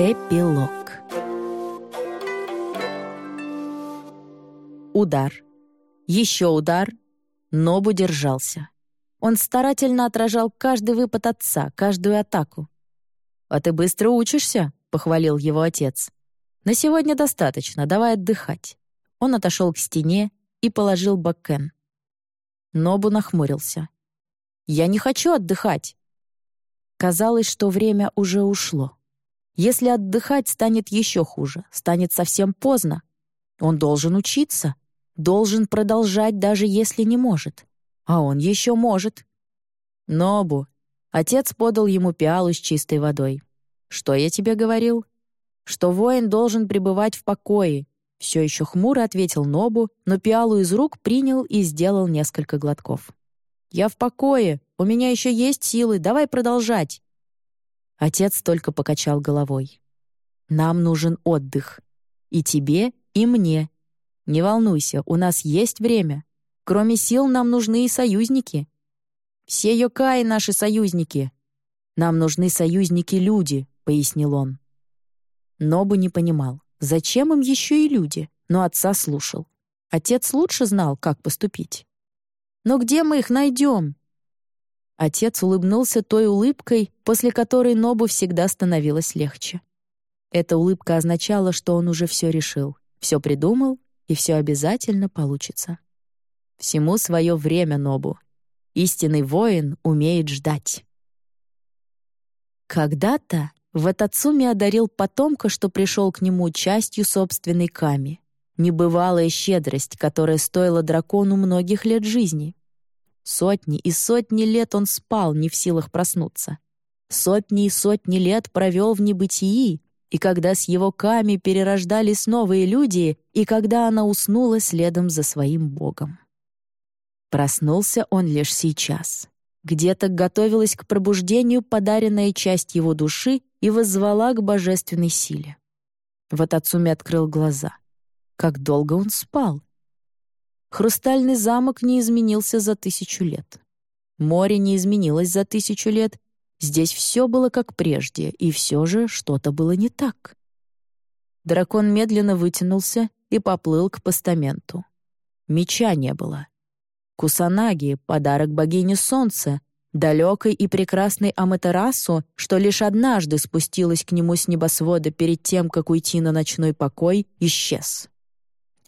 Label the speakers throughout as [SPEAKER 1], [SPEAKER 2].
[SPEAKER 1] Эпилог Удар. Еще удар. Нобу держался. Он старательно отражал каждый выпад отца, каждую атаку. «А ты быстро учишься», — похвалил его отец. «На сегодня достаточно, давай отдыхать». Он отошел к стене и положил бакен. Нобу нахмурился. «Я не хочу отдыхать». Казалось, что время уже ушло. Если отдыхать станет еще хуже, станет совсем поздно. Он должен учиться, должен продолжать, даже если не может. А он еще может. Нобу. Отец подал ему пиалу с чистой водой. «Что я тебе говорил?» «Что воин должен пребывать в покое», все еще хмуро ответил Нобу, но пиалу из рук принял и сделал несколько глотков. «Я в покое, у меня еще есть силы, давай продолжать». Отец только покачал головой. «Нам нужен отдых. И тебе, и мне. Не волнуйся, у нас есть время. Кроме сил нам нужны и союзники. Все Йокаи наши союзники. Нам нужны союзники-люди», — пояснил он. Нобу не понимал, зачем им еще и люди, но отца слушал. Отец лучше знал, как поступить. «Но где мы их найдем?» Отец улыбнулся той улыбкой, после которой Нобу всегда становилось легче. Эта улыбка означала, что он уже все решил, все придумал, и все обязательно получится. Всему свое время, Нобу. Истинный воин умеет ждать. Когда-то Ватацуми одарил потомка, что пришел к нему частью собственной ками. Небывалая щедрость, которая стоила дракону многих лет жизни. Сотни и сотни лет он спал, не в силах проснуться. Сотни и сотни лет провел в небытии, и когда с его Ками перерождались новые люди, и когда она уснула следом за своим богом. Проснулся он лишь сейчас. Где-то готовилась к пробуждению подаренная часть его души и воззвала к божественной силе. Вот Ацуми открыл глаза. Как долго он спал? Хрустальный замок не изменился за тысячу лет. Море не изменилось за тысячу лет. Здесь все было как прежде, и все же что-то было не так. Дракон медленно вытянулся и поплыл к постаменту. Меча не было. Кусанаги — подарок богине солнца, далекой и прекрасной Аматерасу, что лишь однажды спустилась к нему с небосвода перед тем, как уйти на ночной покой, исчез.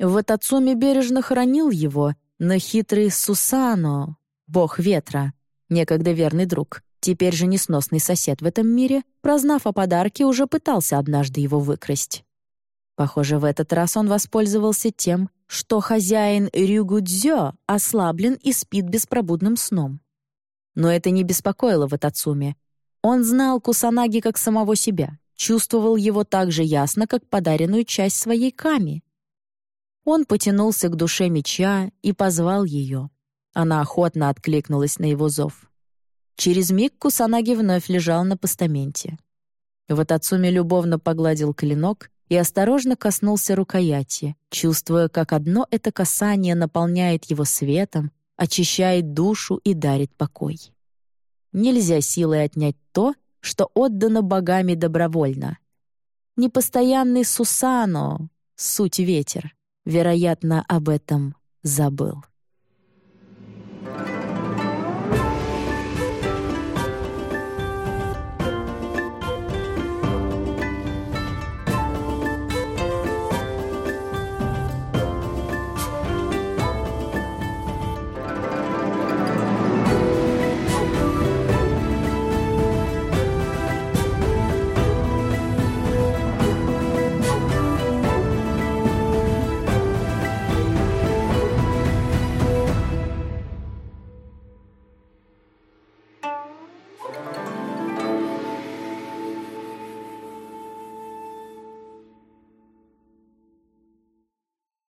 [SPEAKER 1] Ватацуми бережно хранил его, но хитрый Сусано, бог ветра, некогда верный друг, теперь же несносный сосед в этом мире, прознав о подарке, уже пытался однажды его выкрасть. Похоже, в этот раз он воспользовался тем, что хозяин Рюгудзё ослаблен и спит беспробудным сном. Но это не беспокоило Ватацуми. Он знал Кусанаги как самого себя, чувствовал его так же ясно, как подаренную часть своей Ками — он потянулся к душе меча и позвал ее. Она охотно откликнулась на его зов. Через миг Кусанаги вновь лежал на постаменте. Ватацуми любовно погладил клинок и осторожно коснулся рукояти, чувствуя, как одно это касание наполняет его светом, очищает душу и дарит покой. Нельзя силой отнять то, что отдано богами добровольно. Непостоянный Сусано — суть ветер вероятно, об этом забыл.